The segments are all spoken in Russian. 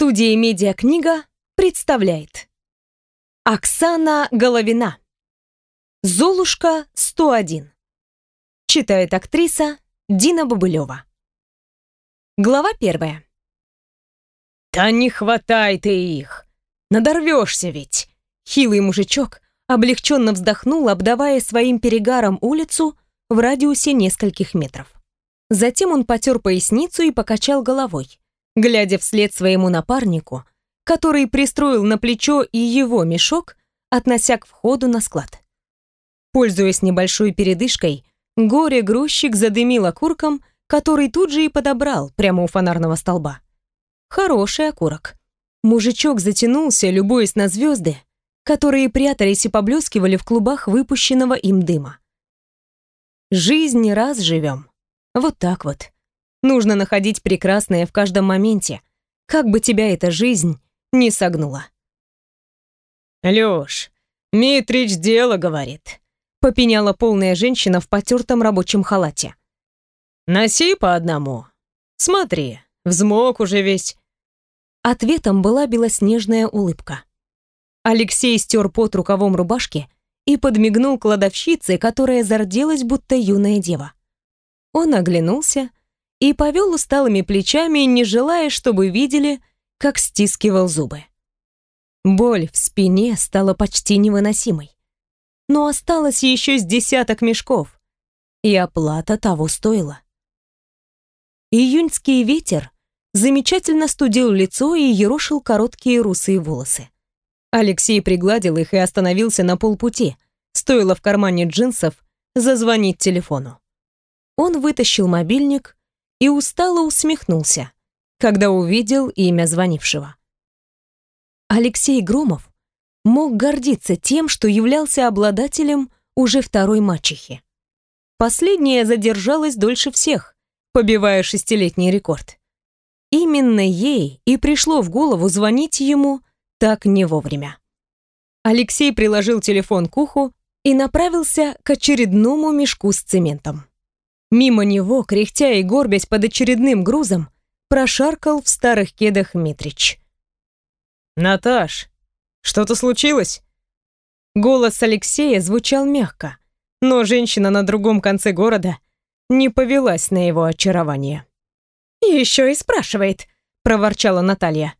Студия «Медиакнига» представляет Оксана Головина «Золушка 101» Читает актриса Дина Бобылева Глава первая «Да не хватай ты их! Надорвешься ведь!» Хилый мужичок облегченно вздохнул, обдавая своим перегаром улицу в радиусе нескольких метров. Затем он потер поясницу и покачал головой глядя вслед своему напарнику, который пристроил на плечо и его мешок, относя к входу на склад. Пользуясь небольшой передышкой, горе-грузчик задымил окурком, который тут же и подобрал прямо у фонарного столба. Хороший окурок. Мужичок затянулся, любуясь на звезды, которые прятались и поблескивали в клубах выпущенного им дыма. Жизнь не раз живем. Вот так вот. Нужно находить прекрасное в каждом моменте, как бы тебя эта жизнь не согнула. «Лёш, Митрич дело говорит», — попеняла полная женщина в потертом рабочем халате. «Носи по одному. Смотри, взмок уже весь». Ответом была белоснежная улыбка. Алексей стер пот рукавом рубашки и подмигнул кладовщице, которая зарделась, будто юная дева. Он оглянулся, и повел усталыми плечами, не желая, чтобы видели, как стискивал зубы. Боль в спине стала почти невыносимой. Но осталось еще с десяток мешков, и оплата того стоила. Июньский ветер замечательно студил лицо и ерошил короткие русые волосы. Алексей пригладил их и остановился на полпути. Стоило в кармане джинсов зазвонить телефону. Он вытащил мобильник, и устало усмехнулся, когда увидел имя звонившего. Алексей Громов мог гордиться тем, что являлся обладателем уже второй мачехи. Последняя задержалась дольше всех, побивая шестилетний рекорд. Именно ей и пришло в голову звонить ему так не вовремя. Алексей приложил телефон к уху и направился к очередному мешку с цементом. Мимо него, кряхтя и горбясь под очередным грузом, прошаркал в старых кедах Митрич. «Наташ, что-то случилось?» Голос Алексея звучал мягко, но женщина на другом конце города не повелась на его очарование. «Еще и спрашивает», — проворчала Наталья.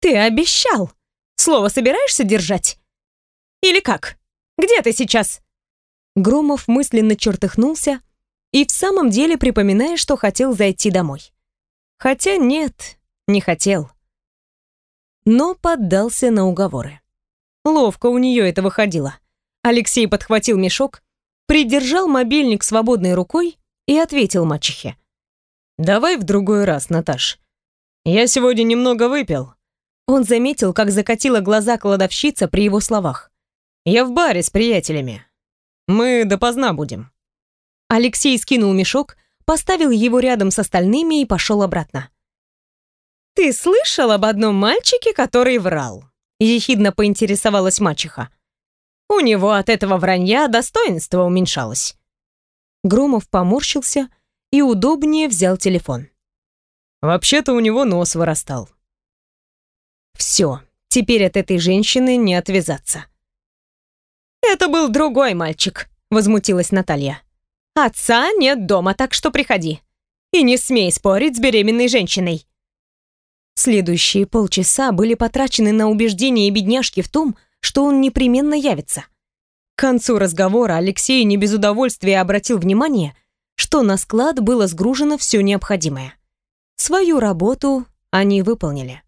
«Ты обещал. Слово собираешься держать? Или как? Где ты сейчас?» Громов мысленно чертыхнулся, и в самом деле припоминая, что хотел зайти домой. Хотя нет, не хотел. Но поддался на уговоры. Ловко у нее это выходило. Алексей подхватил мешок, придержал мобильник свободной рукой и ответил мачехе. «Давай в другой раз, Наташ. Я сегодня немного выпил». Он заметил, как закатила глаза кладовщица при его словах. «Я в баре с приятелями. Мы допоздна будем». Алексей скинул мешок, поставил его рядом с остальными и пошел обратно. «Ты слышал об одном мальчике, который врал?» — ехидно поинтересовалась мачеха. «У него от этого вранья достоинство уменьшалось». Громов поморщился и удобнее взял телефон. «Вообще-то у него нос вырастал». «Все, теперь от этой женщины не отвязаться». «Это был другой мальчик», — возмутилась Наталья. Отца нет дома, так что приходи. И не смей спорить с беременной женщиной. Следующие полчаса были потрачены на убеждение бедняжки в том, что он непременно явится. К концу разговора Алексей не без удовольствия обратил внимание, что на склад было сгружено все необходимое. Свою работу они выполнили.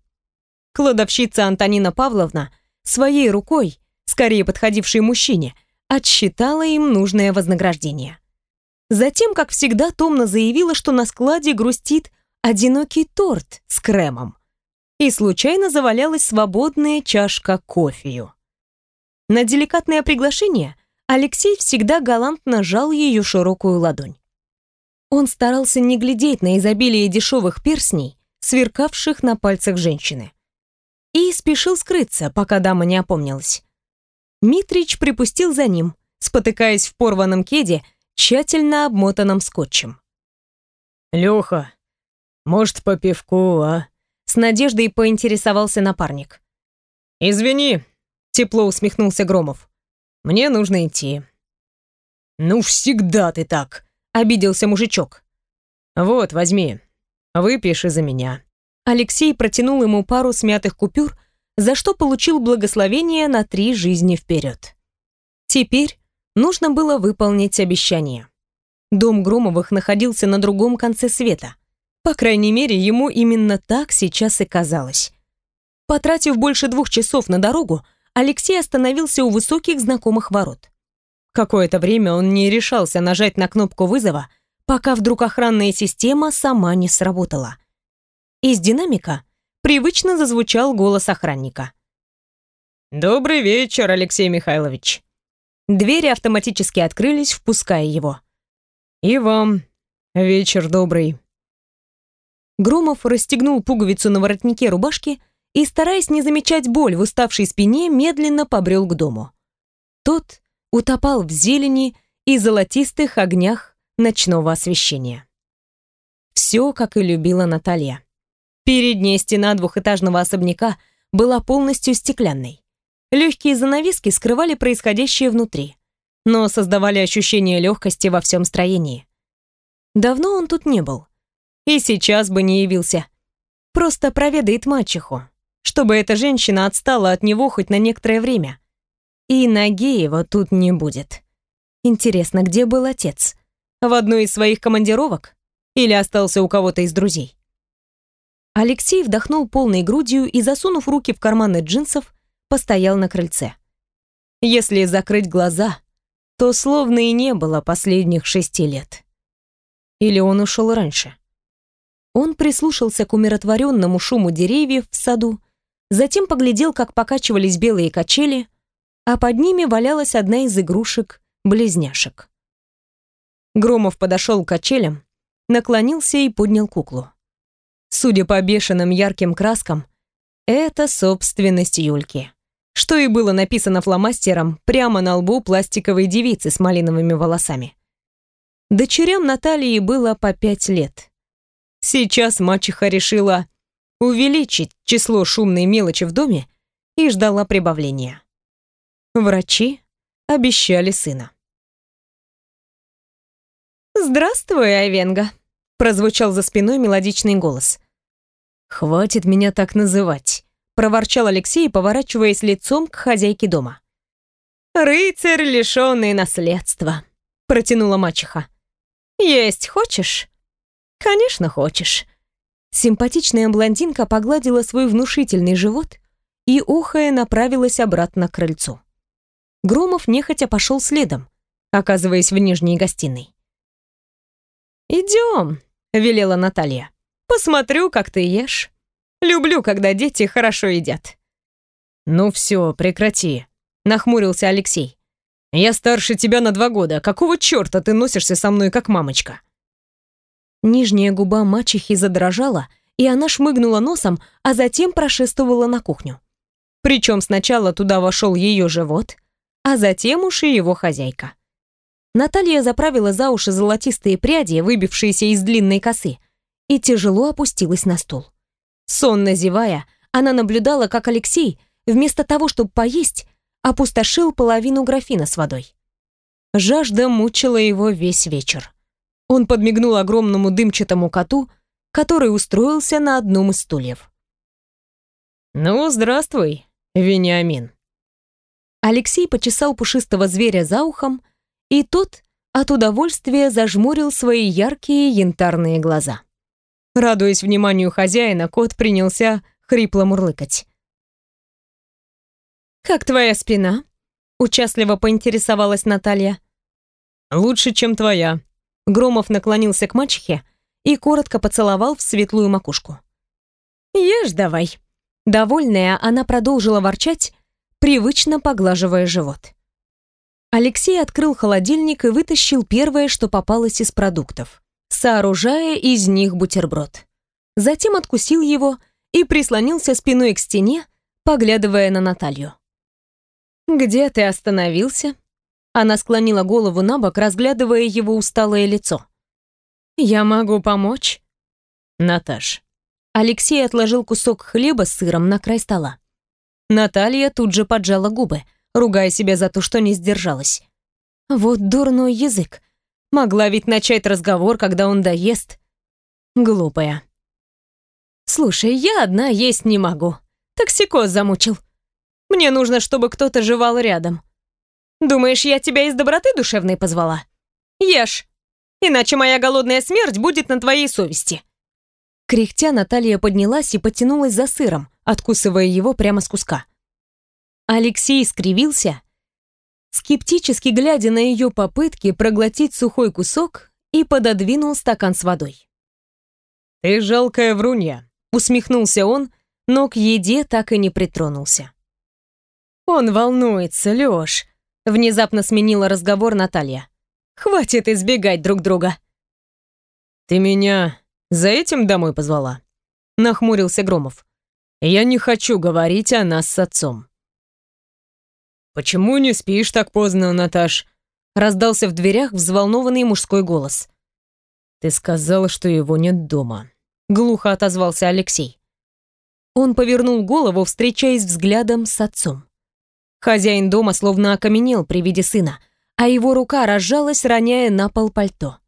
Кладовщица Антонина Павловна своей рукой, скорее подходившей мужчине, отсчитала им нужное вознаграждение. Затем, как всегда, томно заявила, что на складе грустит одинокий торт с кремом. И случайно завалялась свободная чашка кофею. На деликатное приглашение Алексей всегда галантно жал ее широкую ладонь. Он старался не глядеть на изобилие дешевых перстней, сверкавших на пальцах женщины. И спешил скрыться, пока дама не опомнилась. Митрич припустил за ним, спотыкаясь в порванном кеде тщательно обмотанном скотчем. «Леха, может, по пивку, а?» С надеждой поинтересовался напарник. «Извини», — тепло усмехнулся Громов. «Мне нужно идти». «Ну всегда ты так», — обиделся мужичок. «Вот, возьми. Выпиши за меня». Алексей протянул ему пару смятых купюр, за что получил благословение на три жизни вперед. Теперь нужно было выполнить обещание. Дом Громовых находился на другом конце света. По крайней мере, ему именно так сейчас и казалось. Потратив больше двух часов на дорогу, Алексей остановился у высоких знакомых ворот. Какое-то время он не решался нажать на кнопку вызова, пока вдруг охранная система сама не сработала. Из динамика привычно зазвучал голос охранника. «Добрый вечер, Алексей Михайлович». Двери автоматически открылись, впуская его. «И вам вечер добрый». Громов расстегнул пуговицу на воротнике рубашки и, стараясь не замечать боль в уставшей спине, медленно побрел к дому. Тот утопал в зелени и золотистых огнях ночного освещения. Все, как и любила Наталья. Передняя стена двухэтажного особняка была полностью стеклянной. Легкие занавески скрывали происходящее внутри, но создавали ощущение легкости во всем строении. Давно он тут не был. И сейчас бы не явился. Просто проведает мачеху, чтобы эта женщина отстала от него хоть на некоторое время. И его тут не будет. Интересно, где был отец? В одной из своих командировок? Или остался у кого-то из друзей? Алексей вдохнул полной грудью и, засунув руки в карманы джинсов, постоял на крыльце. Если закрыть глаза, то словно и не было последних шести лет. Или он ушел раньше. Он прислушался к умиротворенному шуму деревьев в саду, затем поглядел, как покачивались белые качели, а под ними валялась одна из игрушек близняшек. Громов подошел к качелям, наклонился и поднял куклу. Судя по бешеным ярким краскам, это собственность Юльки. Что и было написано фломастером прямо на лбу пластиковой девицы с малиновыми волосами. Дочерям Натальи было по пять лет. Сейчас мачеха решила увеличить число шумной мелочи в доме и ждала прибавления. Врачи обещали сына. «Здравствуй, Айвенга», прозвучал за спиной мелодичный голос. «Хватит меня так называть», — проворчал Алексей, поворачиваясь лицом к хозяйке дома. «Рыцарь, лишенный наследства», — протянула мачеха. «Есть хочешь?» «Конечно, хочешь». Симпатичная блондинка погладила свой внушительный живот и, ухая, направилась обратно к крыльцу. Громов нехотя пошел следом, оказываясь в нижней гостиной. «Идем», велела Наталья. Посмотрю, как ты ешь. Люблю, когда дети хорошо едят. Ну все, прекрати, нахмурился Алексей. Я старше тебя на два года. Какого чёрта ты носишься со мной как мамочка? Нижняя губа мачехи задрожала, и она шмыгнула носом, а затем прошествовала на кухню. Причем сначала туда вошел ее живот, а затем уж и его хозяйка. Наталья заправила за уши золотистые пряди, выбившиеся из длинной косы, и тяжело опустилась на стул. Сонно зевая, она наблюдала, как Алексей, вместо того, чтобы поесть, опустошил половину графина с водой. Жажда мучила его весь вечер. Он подмигнул огромному дымчатому коту, который устроился на одном из стульев. «Ну, здравствуй, Вениамин». Алексей почесал пушистого зверя за ухом, и тот от удовольствия зажмурил свои яркие янтарные глаза. Радуясь вниманию хозяина, кот принялся хрипло мурлыкать. «Как твоя спина?» — участливо поинтересовалась Наталья. «Лучше, чем твоя». Громов наклонился к мачехе и коротко поцеловал в светлую макушку. «Ешь давай». Довольная, она продолжила ворчать, привычно поглаживая живот. Алексей открыл холодильник и вытащил первое, что попалось из продуктов, сооружая из них бутерброд. Затем откусил его и прислонился спиной к стене, поглядывая на Наталью. «Где ты остановился?» Она склонила голову на бок, разглядывая его усталое лицо. «Я могу помочь?» «Наташ». Алексей отложил кусок хлеба с сыром на край стола. Наталья тут же поджала губы, ругая себя за то, что не сдержалась. Вот дурной язык. Могла ведь начать разговор, когда он доест. Глупая. «Слушай, я одна есть не могу. Токсикоз замучил. Мне нужно, чтобы кто-то жевал рядом. Думаешь, я тебя из доброты душевной позвала? Ешь, иначе моя голодная смерть будет на твоей совести». Кряхтя Наталья поднялась и потянулась за сыром, откусывая его прямо с куска. Алексей скривился, скептически глядя на ее попытки проглотить сухой кусок и пододвинул стакан с водой. «Ты жалкая врунья», — усмехнулся он, но к еде так и не притронулся. «Он волнуется, Лёш», — внезапно сменила разговор Наталья. «Хватит избегать друг друга». «Ты меня за этим домой позвала?» — нахмурился Громов. «Я не хочу говорить о нас с отцом». «Почему не спишь так поздно, Наташ?» — раздался в дверях взволнованный мужской голос. «Ты сказала, что его нет дома», — глухо отозвался Алексей. Он повернул голову, встречаясь взглядом с отцом. Хозяин дома словно окаменел при виде сына, а его рука разжалась, роняя на пол пальто.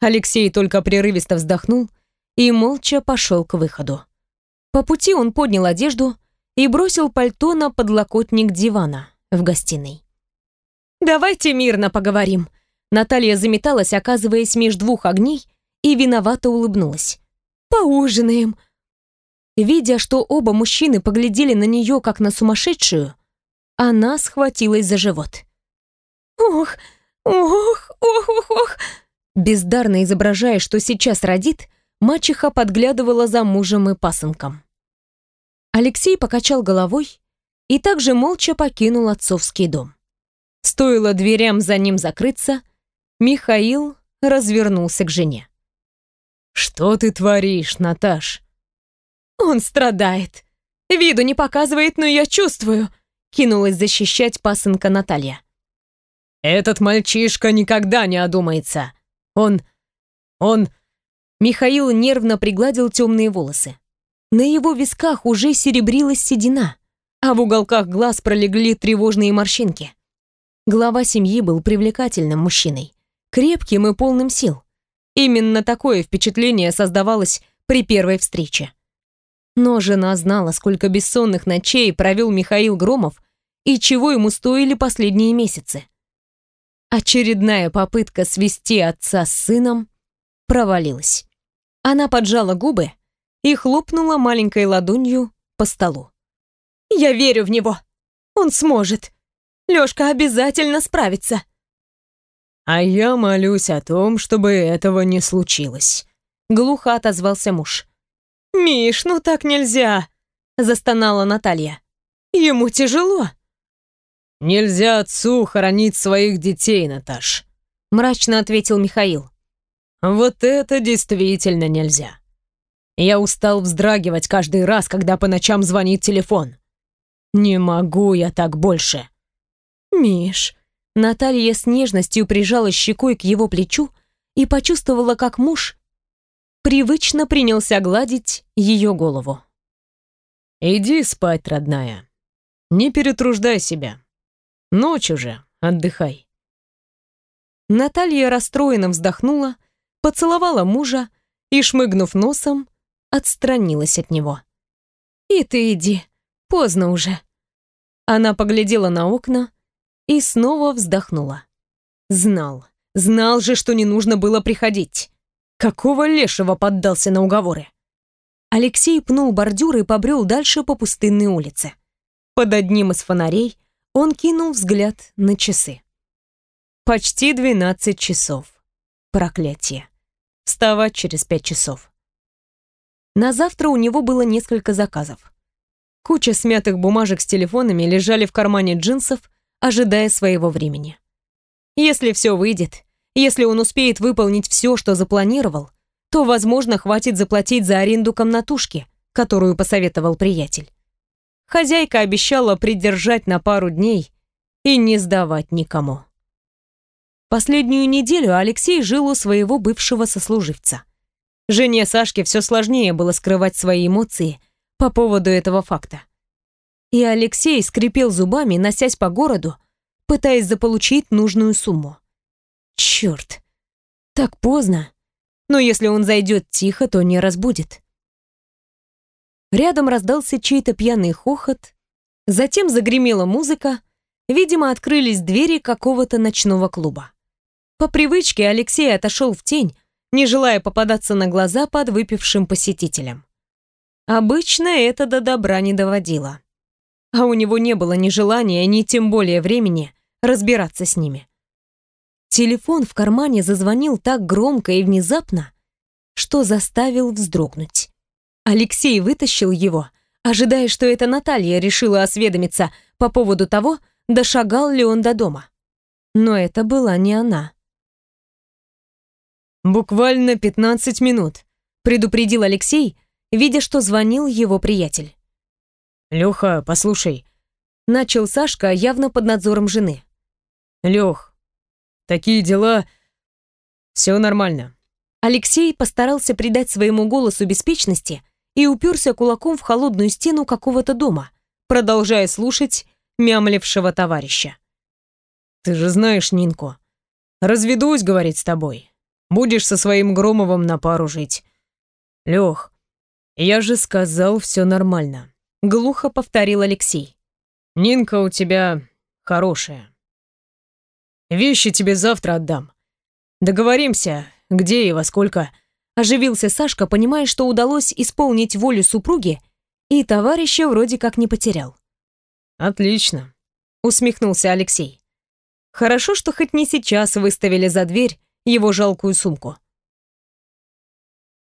Алексей только прерывисто вздохнул и молча пошел к выходу. По пути он поднял одежду и бросил пальто на подлокотник дивана в гостиной. «Давайте мирно поговорим». Наталья заметалась, оказываясь между двух огней, и виновато улыбнулась. «Поужинаем». Видя, что оба мужчины поглядели на нее, как на сумасшедшую, она схватилась за живот. «Ох, ох, ох, ох, ох!» Бездарно изображая, что сейчас родит, мачеха подглядывала за мужем и пасынком. Алексей покачал головой и также молча покинул отцовский дом. Стоило дверям за ним закрыться, Михаил развернулся к жене. «Что ты творишь, Наташ?» «Он страдает. Виду не показывает, но я чувствую», кинулась защищать пасынка Наталья. «Этот мальчишка никогда не одумается. Он... он...» Михаил нервно пригладил темные волосы. На его висках уже серебрилась седина, а в уголках глаз пролегли тревожные морщинки. Глава семьи был привлекательным мужчиной, крепким и полным сил. Именно такое впечатление создавалось при первой встрече. Но жена знала, сколько бессонных ночей провел Михаил Громов и чего ему стоили последние месяцы. Очередная попытка свести отца с сыном провалилась. Она поджала губы и хлопнула маленькой ладонью по столу. «Я верю в него. Он сможет. Лёшка обязательно справится». «А я молюсь о том, чтобы этого не случилось», — глухо отозвался муж. «Миш, ну так нельзя!» — застонала Наталья. «Ему тяжело». «Нельзя отцу хоронить своих детей, Наташ», — мрачно ответил Михаил. «Вот это действительно нельзя. Я устал вздрагивать каждый раз, когда по ночам звонит телефон. Не могу я так больше». «Миш», — Наталья с нежностью прижала щекой к его плечу и почувствовала, как муж привычно принялся гладить ее голову. «Иди спать, родная. Не перетруждай себя. Ночь уже, отдыхай. Наталья расстроенно вздохнула, поцеловала мужа и, шмыгнув носом, отстранилась от него. «И ты иди, поздно уже». Она поглядела на окна и снова вздохнула. Знал, знал же, что не нужно было приходить. Какого лешего поддался на уговоры? Алексей пнул бордюр и побрел дальше по пустынной улице. Под одним из фонарей он кинул взгляд на часы. Почти 12 часов. Проклятие. Вставать через пять часов. На завтра у него было несколько заказов. Куча смятых бумажек с телефонами лежали в кармане джинсов, ожидая своего времени. Если все выйдет, если он успеет выполнить все, что запланировал, то, возможно, хватит заплатить за аренду комнатушки, которую посоветовал приятель. Хозяйка обещала придержать на пару дней и не сдавать никому. Последнюю неделю Алексей жил у своего бывшего сослуживца. Жене Сашки все сложнее было скрывать свои эмоции по поводу этого факта. И Алексей скрипел зубами, носясь по городу, пытаясь заполучить нужную сумму. Черт, так поздно. Но если он зайдет тихо, то не разбудит. Рядом раздался чей-то пьяный хохот, затем загремела музыка, видимо, открылись двери какого-то ночного клуба. По привычке Алексей отошел в тень, не желая попадаться на глаза под выпившим посетителям. Обычно это до добра не доводило. А у него не было ни желания, ни тем более времени разбираться с ними. Телефон в кармане зазвонил так громко и внезапно, что заставил вздрогнуть. Алексей вытащил его, ожидая, что это Наталья решила осведомиться по поводу того, дошагал ли он до дома. Но это была не она. «Буквально 15 минут», — предупредил Алексей, видя, что звонил его приятель. «Лёха, послушай», — начал Сашка явно под надзором жены. «Лёх, такие дела... Все нормально». Алексей постарался придать своему голосу беспечности и уперся кулаком в холодную стену какого-то дома, продолжая слушать мямлившего товарища. «Ты же знаешь Нинку. Разведусь, говорит, с тобой. Будешь со своим Громовым на пару жить. Лех, я же сказал, все нормально», — глухо повторил Алексей. «Нинка у тебя хорошая. Вещи тебе завтра отдам. Договоримся, где и во сколько». Оживился Сашка, понимая, что удалось исполнить волю супруги, и товарища вроде как не потерял. «Отлично», — усмехнулся Алексей. «Хорошо, что хоть не сейчас выставили за дверь его жалкую сумку».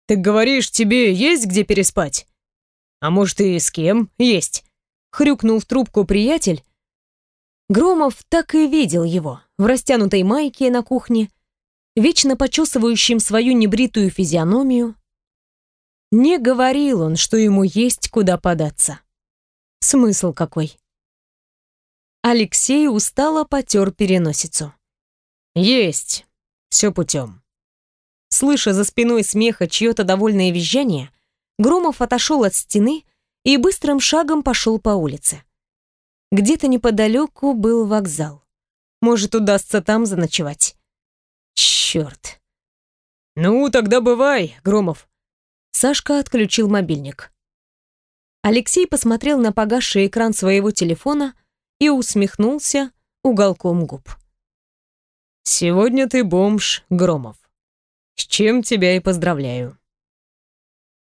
«Ты говоришь, тебе есть где переспать? А может, и с кем есть?» — хрюкнул в трубку приятель. Громов так и видел его в растянутой майке на кухне, вечно почесывающим свою небритую физиономию. Не говорил он, что ему есть куда податься. Смысл какой? Алексей устало потер переносицу. «Есть. Все путем». Слыша за спиной смеха чье-то довольное визжание, Громов отошел от стены и быстрым шагом пошел по улице. Где-то неподалеку был вокзал. Может, удастся там заночевать. Черт. «Ну, тогда бывай, Громов». Сашка отключил мобильник. Алексей посмотрел на погасший экран своего телефона и усмехнулся уголком губ. «Сегодня ты бомж, Громов. С чем тебя и поздравляю».